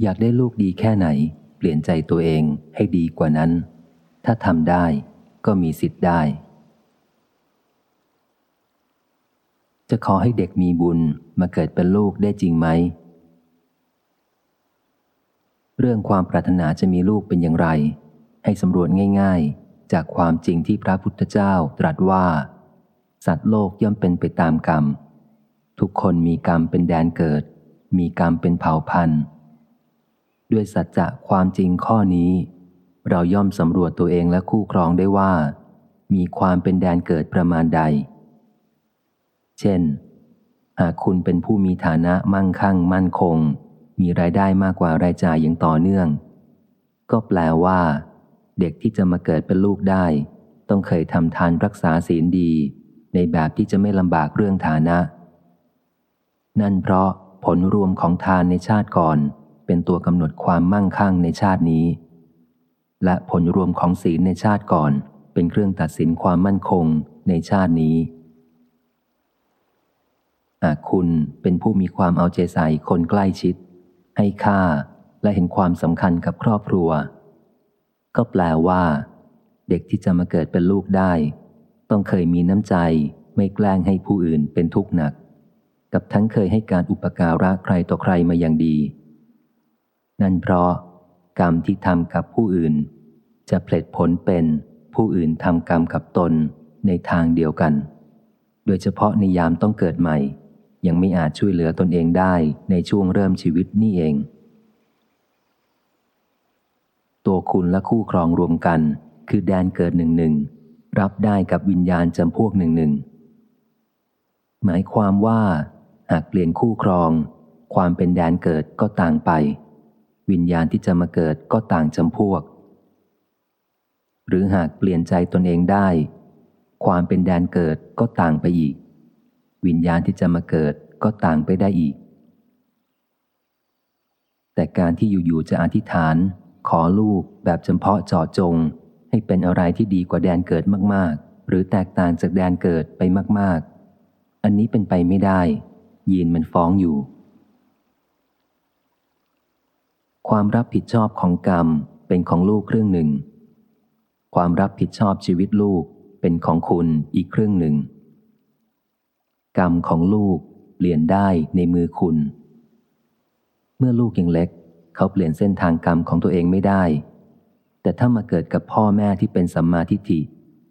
อยากได้ลูกดีแค่ไหน เปลี่ยนใจตัวเองให้ดีกว่านั้น ถ้าทำได้ก็มีสิทธิ์ได้ จะขอให้เด็กมีบุญมาเกิดเป็นลูกได้จริงไหม เรื่องความปรารถนาจะมีลูกเป็นอย่างไร ให้สำรวจง่าย ๆ จากความจริงที่พระพุทธเจ้าตรัสว่า สัตว์โลกย่อมเป็นไปตามกรรม ทุกคนมีกรรมเป็นแดนเกิด มีกรรมเป็นเผ่าพันธุ์ ด้วยสัจจะความจริงข้อนี้ เราย่อมสำรวจตัวเองและคู่ครองได้ว่า มีความเป็นแดนเกิดประมาณใด เช่น หากคุณเป็นผู้มีฐานะมั่งคั่งมั่นคง มีรายได้มากกว่ารายจ่ายอย่างต่อเนื่อง ก็แปลว่า เด็กที่จะมาเกิดเป็นลูกได้ ต้องเคยทำทานรักษาศีลดี ในแบบที่จะไม่ลำบากเรื่องฐานะ นั่นเพราะผลรวมของทานในชาติก่อน เป็นตัวกำหนดความมั่งคั่งในชาตินี้ และผลรวมของศีลในชาติก่อน เป็นเครื่องตัดสินความมั่นคงในชาตินี้หากคุณเป็นผู้มีความเอาใจใส่คนใกล้ชิด ให้ค่าและเห็นความสำคัญกับครอบครัว ก็แปลว่า เด็กที่จะมาเกิดเป็นลูกได้ ต้องเคยมีน้ำใจไม่แกล้งให้ผู้อื่นเป็นทุกข์หนัก กับทั้งเคยให้การอุปการะใครต่อใครมาอย่างดี นั่นเพราะ กรรมที่ทำกับผู้อื่น จะผลดผลเป็นผู้อื่นทำกรรมกับตนในทางเดียวกัน โดยเฉพาะในยามต้องเกิดใหม่ ยังไม่อาจช่วยเหลือตนเองได้ในช่วงเริ่มชีวิตนี่เอง ตัวคุณและคู่ครองรวมกัน คือแดนเกิดหนึ่งหนึ่งรับได้กับวิญญาณจำพวกหนึ่งหนึ่งหมายความว่า หากเปลี่ยนคู่ครอง ความเป็นแดนเกิดก็ต่างไป วิญญาณที่จะมาเกิดก็ต่างจำพวก หรือหากเปลี่ยนใจตนเองได้ ความเป็นแดนเกิดก็ต่างไปอีก วิญญาณที่จะมาเกิดก็ต่างไปได้อีก แต่การที่อยู่ๆจะอธิษฐาน ขอลูกแบบเฉพาะเจาะจง ให้เป็นอะไรที่ดีกว่าแดนเกิดมากๆ หรือแตกต่างจากแดนเกิดไปมาก ๆ อันนี้เป็นไปไม่ได้ยีนมันฟ้องอยู่ ความรับผิดชอบของกรรมเป็นของลูกครึ่งหนึ่ง ความรับผิดชอบชีวิตลูกเป็นของคุณอีกครึ่งหนึ่ง กรรมของลูกเปลี่ยนได้ในมือคุณ เมื่อลูกยังเล็ก เขาเปลี่ยนเส้นทางกรรมของตัวเองไม่ได้ แต่ถ้ามาเกิดกับพ่อแม่ที่เป็นสัมมาทิฏฐิ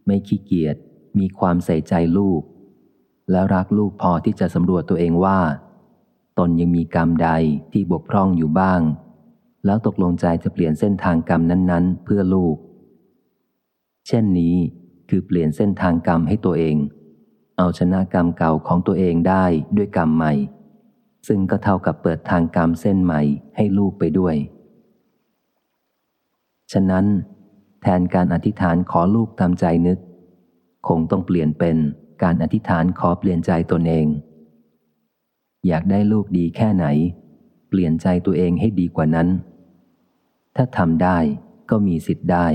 ไม่ขี้เกียจมีความใส่ใจลูก และรักลูกพอที่จะสำรวจตัวเองว่า ตนยังมีกรรมใดที่บกพร่องอยู่บ้าง แล้วตกลงใจจะเปลี่ยนเส้นทางกรรมนั้น ๆ เพื่อลูก เช่นนี้คือเปลี่ยนเส้นทางกรรมให้ตัวเอง เอาชนะกรรมเก่าของตัวเองได้ด้วยกรรมใหม่ ซึ่งก็เท่ากับเปิดทางกรรมเส้นใหม่ให้ลูกไปด้วย ฉะนั้น แทนการอธิษฐานขอลูกตามใจนึก คงต้องเปลี่ยนเป็นการอธิษฐานขอเปลี่ยนใจตนเอง อยากได้ลูกดีแค่ไหน เปลี่ยนใจตัวเองให้ดีกว่านั้น ถ้าทำได้ก็มีสิทธิ์ได้